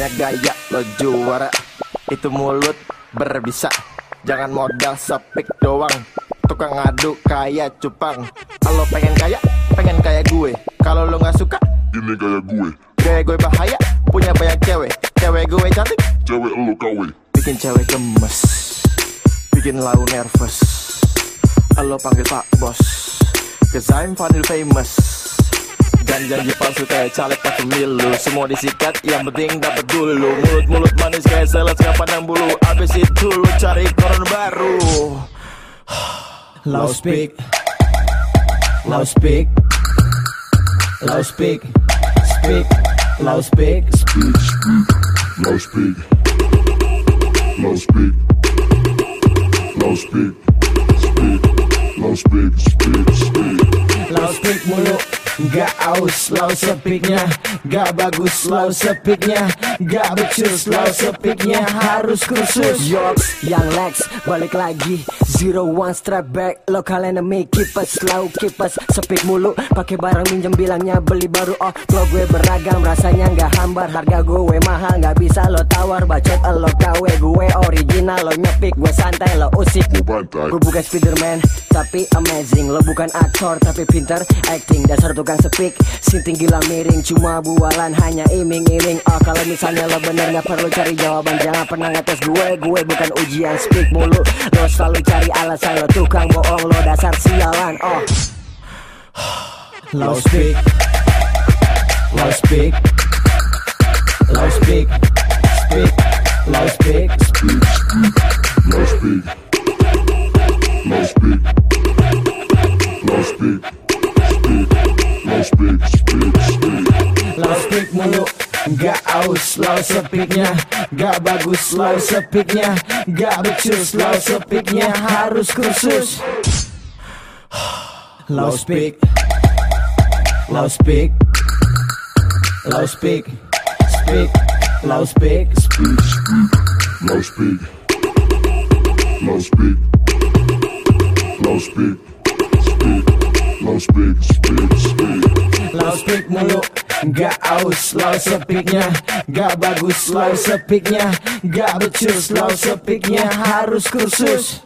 Banyak gaya lo juara Itu mulut berbisa. Jangan modal sepik doang Tukang ngadu kayak cupang. Kalau pengen kaya, pengen kayak gue. Kalau lo gak suka, Ini kayak gue. gaya gue bahaya. Punya banyak cewek Cewek gue cantik. Cewek lu kawe. Bikin cewek gemes Bikin lau nervous. Lo panggil pak bos Cause I'm finally famous Janji-janji palsu kayak caleg pas pemilu. Semua disikat yang penting dapat dulu. Mulut-mulut manis kayak selet gak pandang bulu. Abis itu lu cari koran baru. Loud speak Loud speak Loud speak. Speak Loud speak Speak, speak Low speak Low speak. Speak, speak, speak. Loud speak mulu Gak aus loud speaknya Gak bagus loud speaknya Gak becus loud speaknya Harus kursus Yoks yang Lex balik lagi. Zero one strap back. Local enemy keep us slow keep us Speak mulu. Pakai barang minjem bilangnya beli baru. Oh flow gue beragam rasanya gak hambar. Harga gue mahal gak bisa lo tawar. Bacot lo kawe gue original. Lo nyepik gue santai lo usik. Gue bantai. Gue bukan Spiderman tapi amazing. Lo bukan aktor tapi pinter acting. Dasar tukang speak Sinting gila miring Cuma bualan hanya iming-iming. Oh kalau misalnya lo bener gak perlu cari jawaban Jangan pernah ngetes gue. Gue bukan ujian speak mulu. Lo selalu cari alasan Lo tukang bohong Lo dasar sialan. Oh. Low speak. Low speak. Low speak. Speak. Low speak. Speak, speak. Low speak. Low speak. Low speak Speak Low speak, speak, speak Loud speak mulu Gak aus loud speaknya Gak bagus loud speaknya Gak becus loud speaknya Harus kursus Loud speak Loud speak Loud speak Speak Loud speak Speak, Speak Loud speak mulu. Gak aus loud speaknya Gak bagus loud speaknya Gak becus loud speaknya Harus kursus